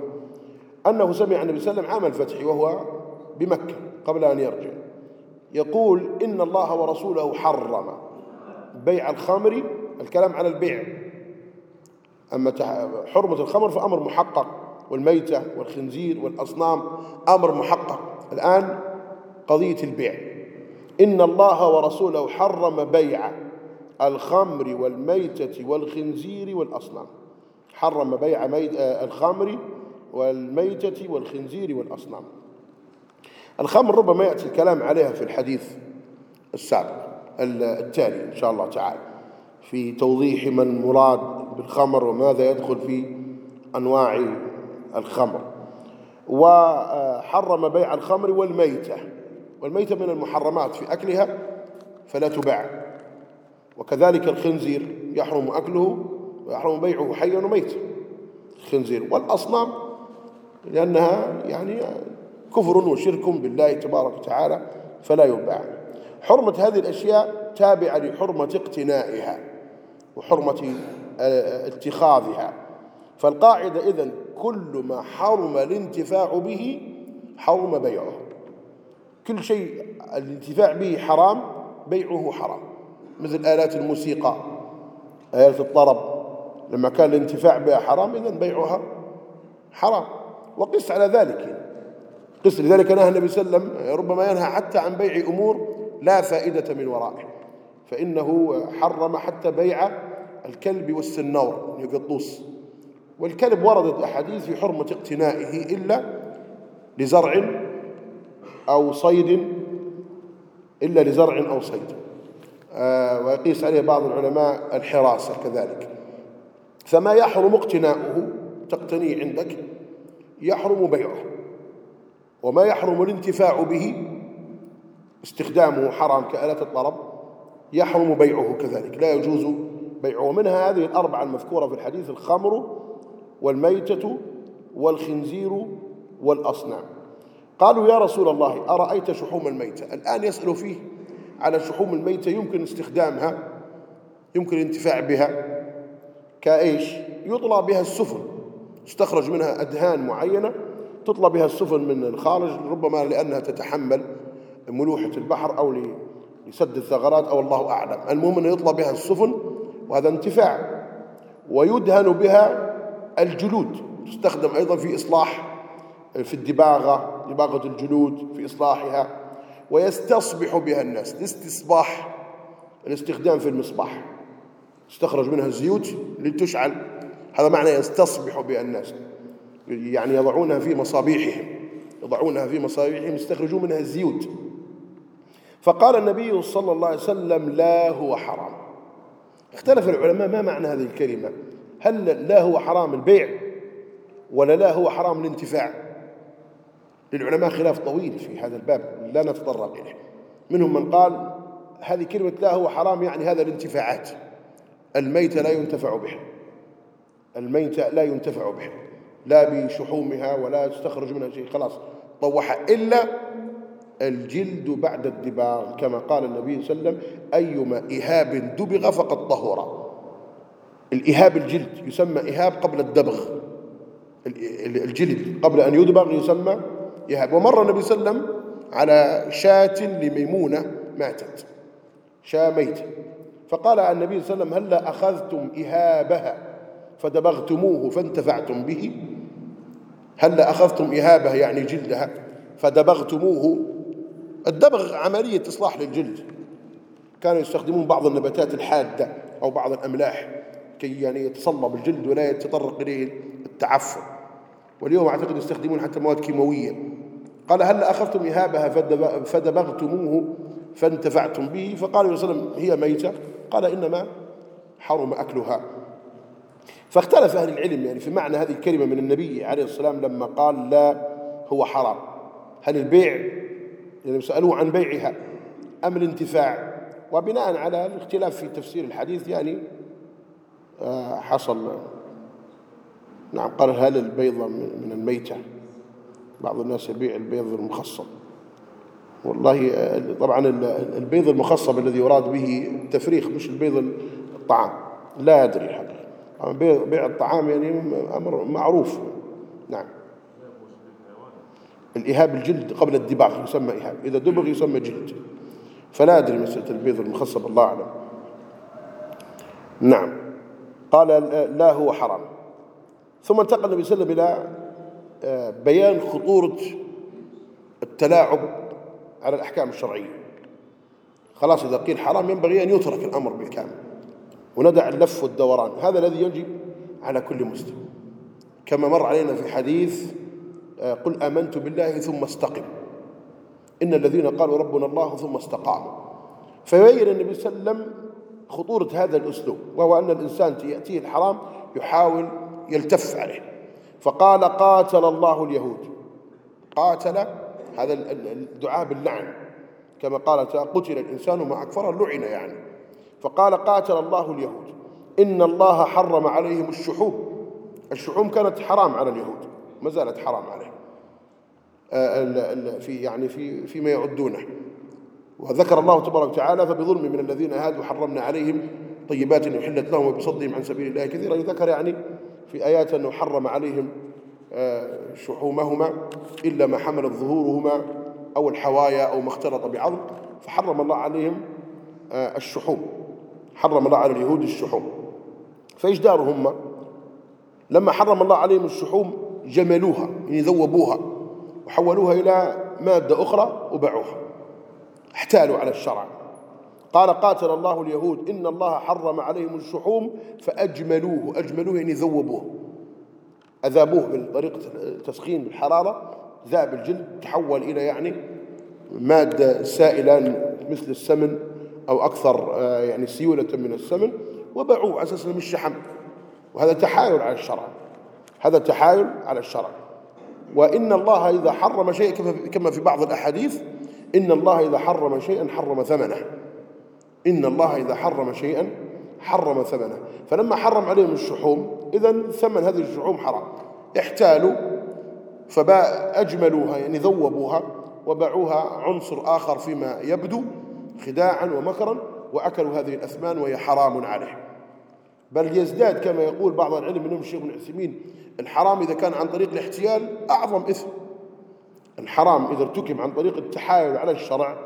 أنه سمع النبي صلى الله عليه وسلم عام الفتح وهو بمكة قبل أن يرجع. يقول إن الله ورسوله حرم بيع الخمر الكلام على البيع. أما حرمة الخمر فأمر محقق والميتة والخنزير والأصنام أمر محقق. الآن قضية البيع. إن الله ورسوله حرم بيع الخمر والميتة والخنزير والأصنام. حرم بيع الخمر والميتة والخنزير والأصنام. الخمر ربما يأتي الكلام عليها في الحديث السابق التالي إن شاء الله تعالى في توضيح من مراد بالخمر وماذا يدخل في أنواع الخمر. وحرم بيع الخمر والميتة. والميتة من المحرمات في أكلها فلا تباع. وكذلك الخنزير يحرم أكله ويحرم بيعه حيا وميتا الخنزير والأصنام لأنها يعني كفر وشرك بالله تبارك وتعالى فلا يباع حرمة هذه الأشياء تابعة لحرمة اقتنائها وحرمة اتخاذها. فالقاعدة إذن كل ما حرم الانتفاع به حرم بيعه. كل شيء الانتفاع به حرام بيعه حرام. مثل آلات الموسيقى آلات الطرب. لما كان الانتفاع بها حرام إذن بيعها حرام. وقس على ذلك. قس لذلك نهى النبي صلى الله عليه وسلم ربما ينهى حتى عن بيع أمور لا فائدة من ورائه فإنه حرم حتى بيع الكلب والسنور يقطوس والكلب وردت أحاديث في حرمة اقتنائه إلا لزرع أو صيد إلا لزرع أو صيد. آه ويقيس عليه بعض العلماء الحراسة كذلك. فما يحرم اقتناؤه تقتنيه عندك يحرم بيعه. وما يحرم الانتفاع به استخدامه حرام كآلة الطرب يحرم بيعه كذلك. لا يجوز بيعه. ومنها هذه الأربعة المذكورة في الحديث الخمر والميتة والخنزير والأصنام. قالوا يا رسول الله أرأيت شحوم الميتة؟ الآن يسأل فيه على شحوم الميتة يمكن استخدامها يمكن الانتفاع بها. كايش؟ يطلى بها السفن. يستخرج منها أدهان معينة تطلى بها السفن من الخارج ربما لأنها تتحمل ملوحة البحر أو لسد الثغرات أو الله أعلم. المهم أنه يطلى بها السفن وهذا انتفاع. ويدهن بها الجلود. تستخدم أيضا في إصلاح في الدباغة دباغة الجلود في إصلاحها. ويستصبح بها الناس. الاستصباح الاستخدام في المصباح. استخرج منها الزيوت لتشعل. هذا معنى يستصبح بها الناس يعني يضعونها في مصابيحهم يضعونها في مصابيحهم يستخرجون منها الزيوت. فقال النبي صلى الله عليه وسلم لا هو حرام. اختلف العلماء ما معنى هذه الكلمة. هل لا هو حرام البيع ولا لا هو حرام الانتفاع؟ للعلماء خلاف طويل في هذا الباب لا نتطرق إليه. منهم من قال هذه كلمة لا هو حرام يعني هذا الانتفاعات. الميت لا ينتفع به. الميت لا ينتفع به. لا بشحومها ولا تستخرج منها شيء. خلاص طوحها إلا الجلد بعد الدباغ كما قال النبي صلى الله عليه وسلم أيما إهاب دبغ فقد طهر. الإهاب الجلد يسمى إهاب قبل الدبغ. الجلد قبل أن يدبغ يسمى إهاب. ومر النبي صلى الله عليه وسلم على شاة لميمونة ماتت. شاة ميتة. فقال النبي صلى الله عليه وسلم هلا أخذتم إهابها؟ فدبغتموه فانتفعتم به. هلا أخذتم إهابها؟ يعني جلدها. فدبغتموه. الدبغ عملية إصلاح للجلد. كانوا يستخدمون بعض النباتات الحادة أو بعض الأملاح كي يعني يتصلب الجلد ولا يتطرق إليه التعفن. واليوم أعتقد يستخدمون حتى مواد كيماوية. قال هل أخذتم إهابها؟ فدبغتموه فانتفعتم به. فقال صلى الله عليه وسلم هي ميتة. قال إنما حرم أكلها. فاختلف أهل العلم يعني في معنى هذه الكلمة من النبي عليه الصلاة والسلام لما قال لا هو حرام. هل البيع؟ يعني سألوه عن بيعها أم الانتفاع؟ وبناء على الاختلاف في تفسير الحديث يعني آه، حصل. نعم قال هل البيضة من الميتة؟ بعض الناس يبيع البيض المخصب والله آه، طبعا البيض المخصب الذي يراد به التفريخ مش البيض الطعام. لا أدري الحقيقة. بيع الطعام يعني أمر معروف. نعم. الإهاب الجلد قبل الدباغ يسمى إهاب إذا دبغ يسمى جلد. فلا أدري مسألة البيض المخصب الله أعلم. نعم. قال لا هو حرام. ثم انتقل النبي صلى الله عليه وسلم إلى آه، بيان خطورة التلاعب على الأحكام الشرعية. خلاص إذا قيل حرام ينبغي أن يترك الأمر بالكامل وندع اللف والدوران. هذا الذي يجب على كل مسلم. كما مر علينا في حديث آه، قل آمنت بالله ثم استقم. إن الذين قالوا ربنا الله ثم استقاموا. فيبين النبي صلى الله عليه وسلم خطورة هذا الأسلوب وهو أن الإنسان يأتيه الحرام يحاول يلتف عليه. فقال قاتل الله اليهود. قاتل هذا الدعاء باللعن. كما قال قتل الإنسان ما أكفر لعن يعني. فقال قاتل الله اليهود. إن الله حرم عليهم الشحوم. الشحوم كانت حرام على اليهود. ما زالت حرام عليه آه، في يعني في فيما يعدونه. وذكر الله تبارك وتعالى فبظلم من الذين هادوا حرمنا عليهم طيبات أحلت لهم وبصدهم عن سبيل الله كثيرا. ذكر يعني في آيات أنه حرم عليهم شحومهما إلا ما حملت ظهورهما أو الحوايا أو ما اختلط بعظم فحرم الله عليهم آه، الشحوم. حرم الله على اليهود الشحوم. فإيش داروا هم لما حرم الله عليهم الشحوم جملوها يعني ذوبوها وحولوها إلى مادة أخرى وباعوها. احتالوا على الشرع. قال قاتل الله اليهود إن الله حرم عليهم الشحوم فأجملوه. أجملوه يعني ذوبوه. أذابوه بطريقة التسخين بالحرارة ذاب الجلد تحول إلى يعني مادة سائلة مثل السمن أو أكثر آه، يعني سيولة من السمن وباعوه على أساس مش شحم. وهذا تحايل على الشرع. هذا تحايل على الشرع. وإن الله إذا حرم شيء كما في بعض الأحاديث إن الله إذا حرم شيئا حرم ثمنه. إن الله إذا حرم شيئا حرم ثمنه. فلما حرم عليهم الشحوم إذا ثمن هذه الشحوم حرام. احتالوا فأجملوها يعني ذوبوها وباعوها عنصر آخر فيما يبدو خداعا ومكرا وأكلوا هذه الأثمان وهي حرام عليه بل يزداد كما يقول بعض العلم منهم الشيخ بن عثيمين الحرام إذا كان عن طريق الاحتيال أعظم إثم. الحرام إذا ارتكب عن طريق التحايل على الشرع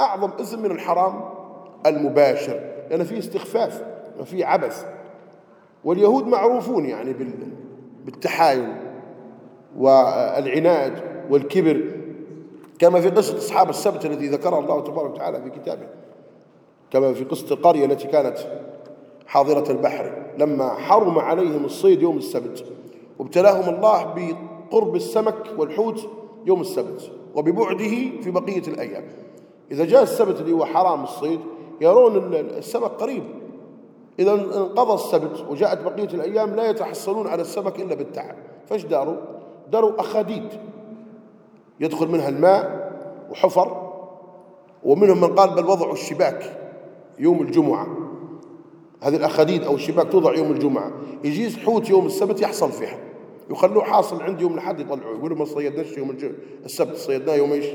أعظم إثم من الحرام المباشر. لأن فيه استخفاف وفيه عبث. واليهود معروفون يعني بالتحايل والعناد والكبر. كما في قصة أصحاب السبت الذي ذكرها الله تبارك وتعالى في كتابه. كما في قصة القرية التي كانت حاضرة البحر. لما حرم عليهم الصيد يوم السبت وابتلاهم الله بقرب السمك والحوت يوم السبت وببعده في بقية الأيام. إذا جاء السبت اللي هو حرام الصيد يرون السمك قريب. إذا انقضى السبت وجاءت بقية الأيام لا يتحصلون على السمك إلا بالتعب. فايش داروا؟ داروا أخاديد. يدخل منها الماء وحفر ومنهم من قال بل وضعوا الشباك يوم الجمعة. هذه الأخاديد أو الشباك توضع يوم الجمعة. يجيز حوت يوم السبت يحصل فيها. يخلوه حاصل عند يوم الحد يطلعوه. يقولوا ما صيدناش يوم السبت صيدناه يوم إيش؟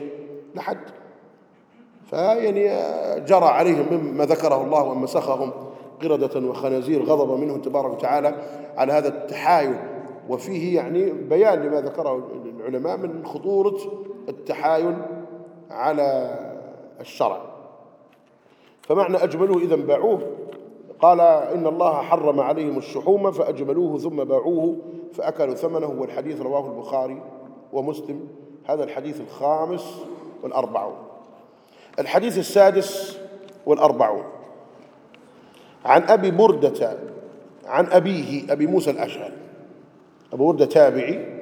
لحد فيعني جرى عليهم مما ذكره الله ومسخهم قردة وخنازير غضب منه تبارك وتعالى على هذا التحايل. وفيه يعني بيان لما ذكره العلماء من خطورة التحايل على الشرع. فمعنى أجملوه إذا باعوه. قال إن الله حرم عليهم الشحوم فأجملوه ثم باعوه فأكلوا ثمنه والحديث رواه البخاري ومسلم. هذا الحديث الخامس والأربعون. الحديث السادس والأربعون. عن أبي بردة عن أبيه أبي موسى الأشعري. أبو بردة تابعي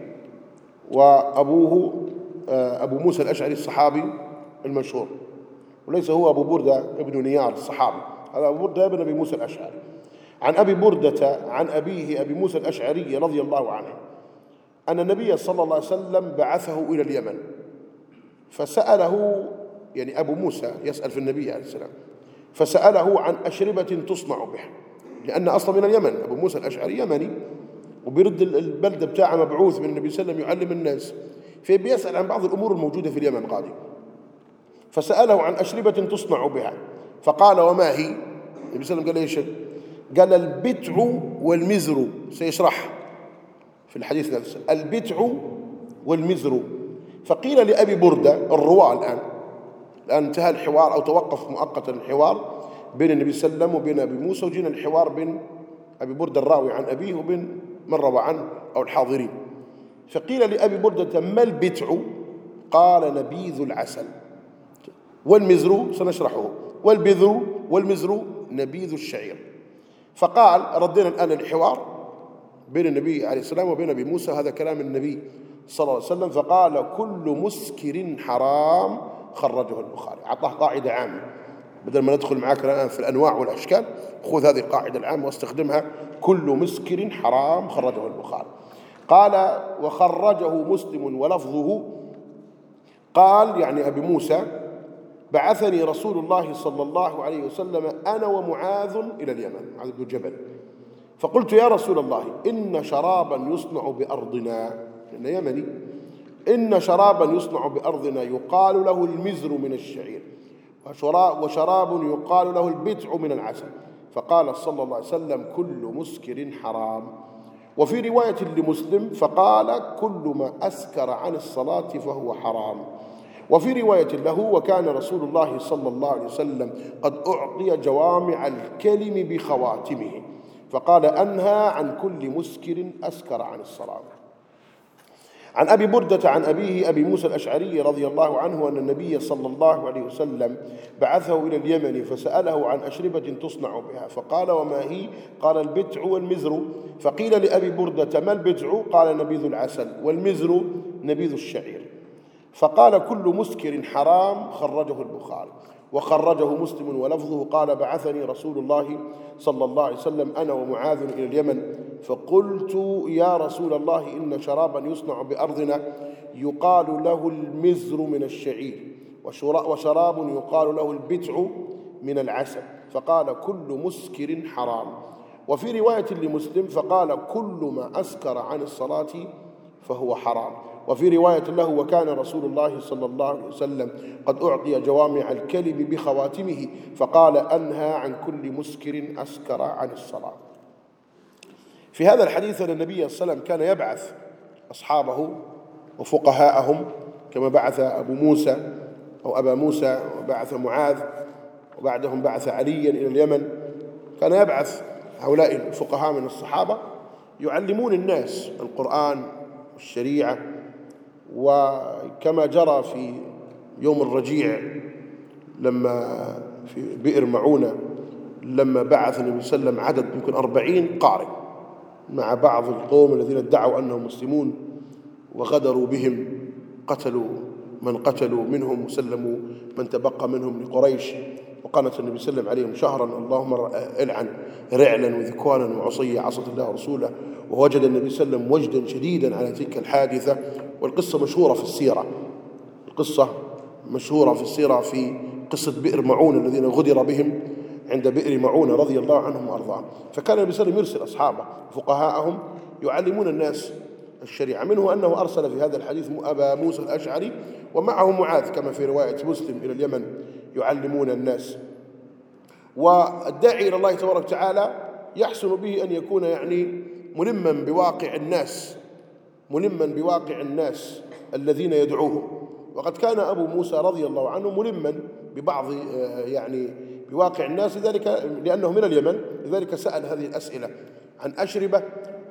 وأبوه آه، أبو موسى الأشعري الصحابي المشهور. وليس هو أبو بردة ابن نيار الصحابي هذا أبو بردة ابن أبي موسى الأشعري. عن أبي بردة عن أبيه أبي موسى الأشعري رضي الله عنه أن النبي صلى الله عليه وسلم بعثه إلى اليمن فسأله يعني أبو موسى يسأل في النبي عليه السلام فسأله عن أشربة تصنع به لأن أصلا من اليمن أبو موسى الأشعري يمني وبيرد البلدة بتاعه مبعوث من النبي صلى الله عليه وسلم يعلم الناس فبيسأل عن بعض الأمور الموجودة في اليمن غالي فسأله عن أشربة تصنع بها فقال وما هي؟ النبي صلى الله عليه وسلم قال إيش؟ قال البتع والمزر سيشرح في الحديث نفسه البتع والمزر. فقيل لأبي بردة الرواة الآن الآن انتهى الحوار أو توقف مؤقتا الحوار بين النبي صلى الله عليه وسلم وبين أبي موسى وجينا الحوار بين أبي بردة الراوي عن أبيه وبين من روى عنه أو الحاضرين. فقيل لأبي بردة ما البتع قال نبيذ العسل. والمزر سنشرحه. والبذر والمزر نبيذ الشعير. فقال ردينا الآن الحوار بين النبي عليه السلام وبين أبي موسى هذا كلام النبي صلى الله عليه وسلم. فقال كل مسكر حرام خرجه البخاري. أعطاه قاعدة عامة. بدل ما ندخل معك الآن في الأنواع والأشكال خذ هذه القاعدة العامة واستخدمها. كل مسكر حرام خرجه البخاري. قال وخرجه مسلم ولفظه. قال يعني أبي موسى بعثني رسول الله صلى الله عليه وسلم أنا ومعاذ إلى اليمن. معاذ بن جبل. فقلت يا رسول الله إن شرابا يصنع بأرضنا. إن يمني. إن شرابا يصنع بأرضنا يقال له المزر من الشعير. وشراب يقال له البتع من العسل. فقال صلى الله عليه وسلم كل مسكر حرام. وفي رواية لمسلم فقال كل ما أسكر عن الصلاة فهو حرام. وفي رواية له وكان رسول الله صلى الله عليه وسلم قد أعطي جوامع الكلم بخواتمه. فقال أنهى عن كل مسكر أسكر عن الصلاة. عن أبي بردة عن أبيه أبي موسى الأشعري رضي الله عنه أن النبي صلى الله عليه وسلم بعثه إلى اليمن فسأله عن أشربة تصنع بها. فقال وما هي؟ قال البتع والمزر. فقيل لأبي بردة ما البتع؟ قال نبيذ العسل والمزر نبيذ الشعير. فقال كل مسكر حرام خرجه البخاري. وخرجه مسلم ولفظه قال بعثني رسول الله صلى الله عليه وسلم أنا ومعاذ إلى اليمن فقلت يا رسول الله إن شرابا يصنع بأرضنا يقال له المزر من الشعير وشراب يقال له البتع من العسل فقال كل مسكر حرام. وفي رواية لمسلم فقال كل ما أسكر عن الصلاة فهو حرام. وفي رواية له وكان رسول الله صلى الله عليه وسلم قد أعطي جوامع الكلم بخواتمه فقال أنهى عن كل مسكر أسكر عن الصلاة. في هذا الحديث أن النبي صلى الله عليه وسلم كان يبعث أصحابه وفقهاءهم كما بعث أبو موسى أو أبا موسى وبعث معاذ وبعدهم بعث عليا إلى اليمن. كان يبعث هؤلاء الفقهاء من الصحابة يعلمون الناس القرآن والشريعة وكما جرى في يوم الرجيع لما في بئر معونة لما بعث النبي صلى الله عليه وسلم عدد يمكن أربعين قارئ مع بعض القوم الذين ادعوا أنهم مسلمون وغدروا بهم قتلوا من قتلوا منهم وسلموا من تبقى منهم لقريش. وقنت النبي صلى الله عليه وسلم عليهم شهرا اللهم العن رعلا وذكوانا وعصية عصت الله ورسوله. ووجد النبي صلى الله عليه وسلم وجدا شديدا على تلك الحادثة. والقصة مشهورة في السيرة. القصة مشهورة في السيرة في قصة بئر معون الذين غدر بهم عند بئر معونة رضي الله عنهم وأرضاهم. فكان النبي صلى الله عليه وسلم يرسل أصحابه فقهاءهم يعلمون الناس الشريعة. منه أنه أرسل في هذا الحديث أبا موسى الأشعري ومعه معاذ كما في رواية مسلم إلى اليمن يعلمون الناس. والداعي إلى الله تبارك وتعالى يحسن به أن يكون يعني ملما بواقع الناس. ملما بواقع الناس الذين يدعوهم. وقد كان أبو موسى رضي الله عنه ملما ببعض آه، يعني بواقع الناس لذلك لأنه من اليمن لذلك سأل هذه الأسئلة عن أشربة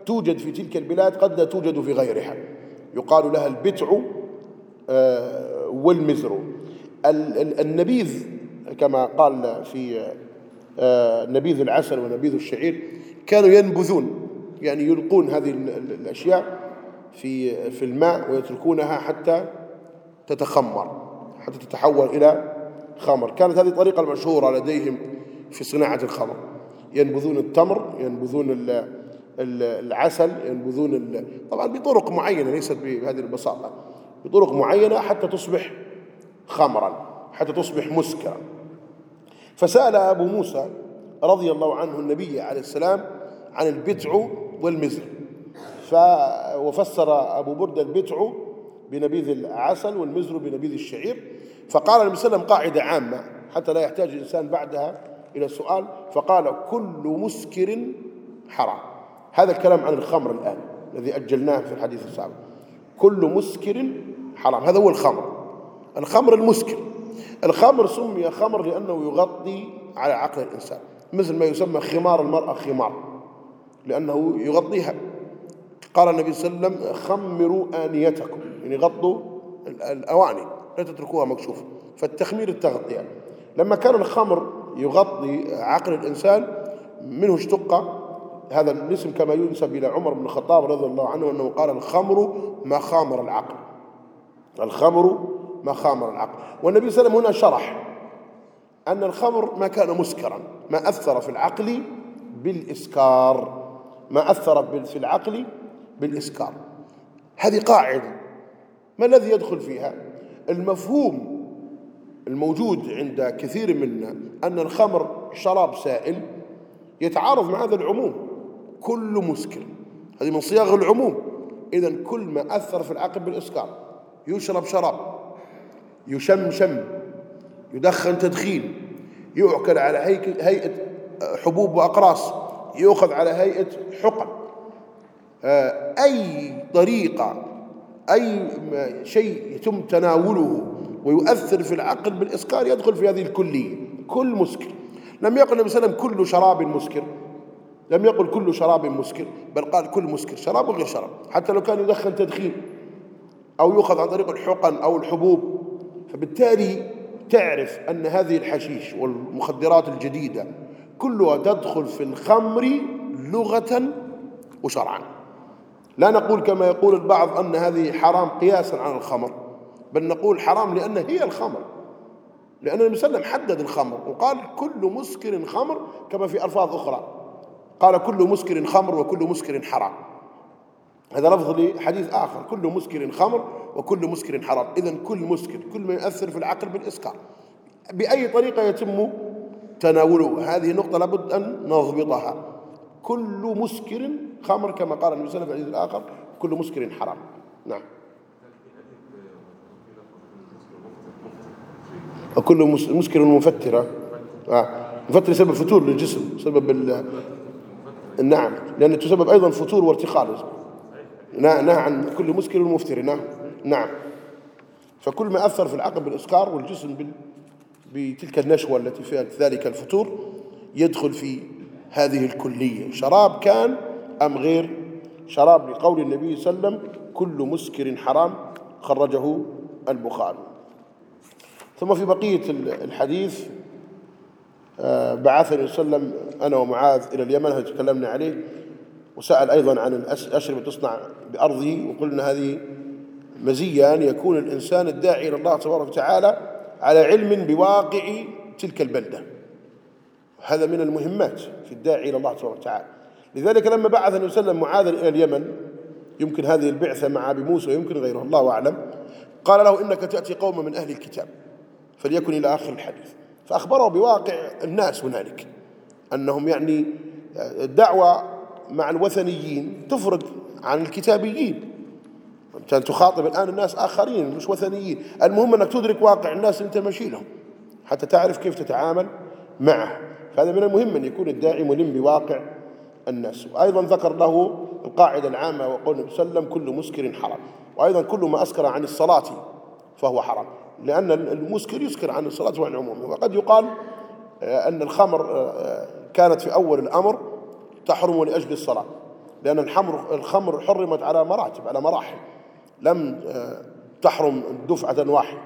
توجد في تلك البلاد قد لا توجد في غيرها. يقال لها البتع آه، والمزر. النبيذ كما قال في آه، نبيذ العسل ونبيذ الشعير كانوا ينبذون يعني يلقون هذه الأشياء. في في الماء ويتركونها حتى تتخمر حتى تتحول إلى خمر. كانت هذه الطريقة المشهورة لديهم في صناعة الخمر. ينبذون التمر ينبذون العسل ينبذون طبعا بطرق معينة ليست بهذه البساطة بطرق معينة حتى تصبح خمرا حتى تصبح مسكرا. فسأل أبو موسى رضي الله عنه النبي عليه السلام عن البتع والمزر ف وفسر أبو بردة البتع بنبيذ العسل والمزر بنبيذ الشعير. فقال النبي صلى الله عليه وسلم قاعدة عامة حتى لا يحتاج الإنسان بعدها إلى سؤال. فقال كل مسكر حرام. هذا الكلام عن الخمر الآن الذي أجلناه في الحديث السابق. كل مسكر حرام. هذا هو الخمر. الخمر المسكر. الخمر سمي خمر لأنه يغطي على عقل الإنسان مثل ما يسمى خمار المرأة خمار لأنه يغطيها. قال النبي صلى الله عليه وسلم خمروا آنيتكم. يعني غطوا الأواني لا تتركوها مكشوفة. فالتخمير التغطية. لما كان الخمر يغطي عقل الإنسان منه اشتق هذا الاسم كما ينسب إلى عمر بن الخطاب رضي الله عنه أنه قال الخمر ما خامر العقل. الخمر ما خامر العقل. والنبي صلى الله عليه وسلم هنا شرح أن الخمر ما كان مسكرا ما أثر في العقل بالإسكار ما أثر في العقل بالإسكار. هذه قاعدة. ما الذي يدخل فيها؟ المفهوم الموجود عند كثير منا أن الخمر شراب سائل يتعارض مع هذا العموم. كل مسكر هذه من صياغ العموم. إذا كل ما أثر في العقل بالإسكار. يشرب شراب. يشمشم. يدخن تدخين. يؤكل على هيئة حبوب وأقراص. يؤخذ على هيئة حقن. أي طريقة أي شيء يتم تناوله ويؤثر في العقل بالإسكار يدخل في هذه الكلية. كل مسكر. لم يقل النبي صلى الله عليه وسلم كل شراب مسكر. لم يقل كل شراب مسكر بل قال كل مسكر شراب وغير شراب. حتى لو كان يدخن تدخين أو يؤخذ عن طريق الحقن أو الحبوب فبالتالي تعرف أن هذه الحشيش والمخدرات الجديدة كلها تدخل في الخمر لغة وشرعا. لا نقول كما يقول البعض أن هذه حرام قياسا على الخمر بل نقول حرام لأن هي الخمر لأن النبي صلى الله عليه وسلم حدد الخمر وقال كل مسكر خمر كما في ألفاظ أخرى قال كل مسكر خمر وكل مسكر حرام. هذا لفظ لحديث آخر كل مسكر خمر وكل مسكر حرام. إذا كل مسكر كل ما يؤثر في العقل بالإسكار. بأي طريقة يتم تناوله؟ هذه نقطة لابد أن نضبطها. كل مسكر خمر كما قال النبي صلى الله عليه وسلم في الحديث الآخر كل مسكر حرام. نعم. وكل مسكر مفترة. آه. مفتر سبب فتور للجسم سبب ال... نعم. لأنه تسبب أيضا فتور وارتخاء نهى عن كل مسكر مفتر. نعم. نعم. فكل ما أثر في العقل بالإسكار والجسم. بتلك النشوة التي فيها ذلك الفتور يدخل في هذه الكلية شراب كان أم غير؟ شراب لقول النبي صلى الله عليه وسلم كل مسكر حرام خرجه البخاري. ثم في بقية الحديث آه، بعثني صلى الله عليه وسلم أنا ومعاذ إلى اليمن هذا تكلمنا عليه وسأل أيضا عن الأشربة تصنع بأرضه وقلنا هذه مزية أن يكون الإنسان الداعي إلى الله تبارك وتعالى على علم بواقع تلك البلدة. هذا من المهمات في الداعي إلى الله تبارك وتعالى. لذلك لما بعث النبي صلى الله عليه وسلم معاذا إلى اليمن يمكن هذه البعثة مع أبي موسى ويمكن غيره الله أعلم قال له إنك تأتي قوما من أهل الكتاب فليكن إلى آخر الحديث. فأخبره بواقع الناس هنالك أنهم يعني الدعوة مع الوثنيين تفرق عن الكتابيين. أنت تخاطب الآن الناس آخرين مش وثنيين. المهم أنك تدرك واقع الناس أنت ماشي لهم حتى تعرف كيف تتعامل معه. فهذا من المهم أن يكون الداعي ملم بواقع الناس. وأيضا ذكر له القاعدة العامة وقول النبي صلى الله عليه وسلم كل مسكر حرام. وأيضا كل ما أسكر عن الصلاة فهو حرام. لأن المسكر يسكر عن الصلاة وعن العموم وقد يقال آه، أن الخمر آه، كانت في أول الأمر تحرم لأجل الصلاة. لأن الحمر الخمر حرمت على مراتب على مراحل. لم آه، تحرم دفعة واحدة.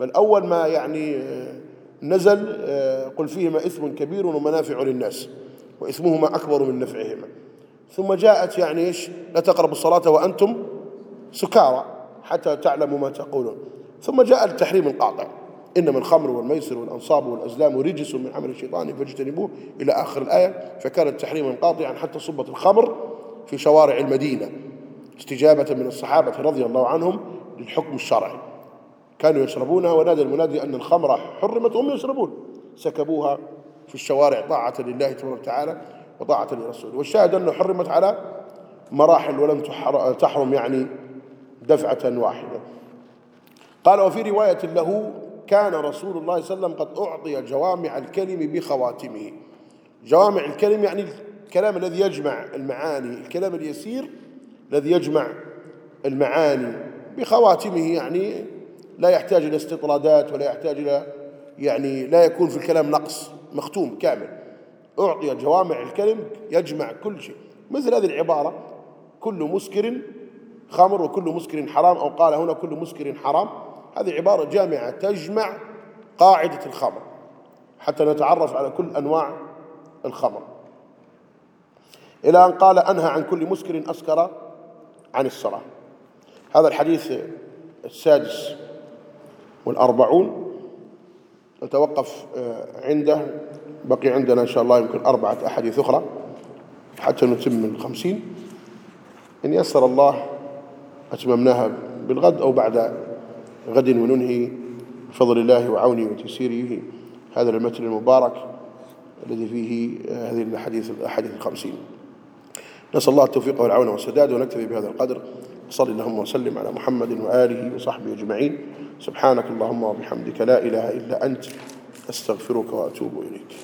بل أول ما يعني نزل قل فيهما إثم كبير ومنافع للناس وإثمهما أكبر من نفعهما. ثم جاءت يعني إيش؟ لا تقربوا الصلاة وأنتم سكارى حتى تعلموا ما تقولون. ثم جاء التحريم القاطع. إنما الخمر والميسر والأنصاب والأزلام رجس من عمل الشيطان فاجتنبوه إلى آخر الآية. فكان التحريم قاطعا حتى صبت الخمر في شوارع المدينة استجابة من الصحابة رضي الله عنهم للحكم الشرعي. كانوا يشربونها ونادى المنادي أن الخمر حرمت وهم يشربون. سكبوها في الشوارع طاعة لله تبارك وتعالى وطاعة لرسوله. والشاهد أنه حرمت على مراحل ولم تحرم يعني دفعة واحدة. قال وفي رواية له كان رسول الله صلى الله عليه وسلم قد أعطي جوامع الكلم بخواتمه. جوامع الكلم يعني الكلام الذي يجمع المعاني الكلام اليسير الذي يجمع المعاني بخواتمه يعني لا يحتاج إلى استطرادات ولا يحتاج إلى يعني لا يكون في الكلام نقص مختوم كامل. أعطي جوامع الكلم يجمع كل شيء. مثل هذه العبارة كل مسكر خمر وكل مسكر حرام أو قال هنا كل مسكر حرام. هذه عبارة جامعة تجمع قاعدة الخمر حتى نتعرف على كل أنواع الخمر. إلى أن قال أنهى عن كل مسكر أسكر عن الصلاة. هذا الحديث السادس. والأربعون. نتوقف آه، عنده بقي عندنا إن شاء الله يمكن أربعة أحاديث أخرى. حتى نتم الخمسين إن يسر الله أتممناها بالغد أو بعد غد وننهي بفضل الله وعونه وتيسيره. هذا المتن المبارك الذي فيه هذه الأحاديث الأحاديث الخمسين. نسأل الله التوفيق والعون والسداد ونكتفي بهذا القدر. صلى اللهم وسلم على محمد وآله وصحبه أجمعين. سبحانك اللهم وبحمدك لا إله إلا أنت أستغفرك وأتوب إليك.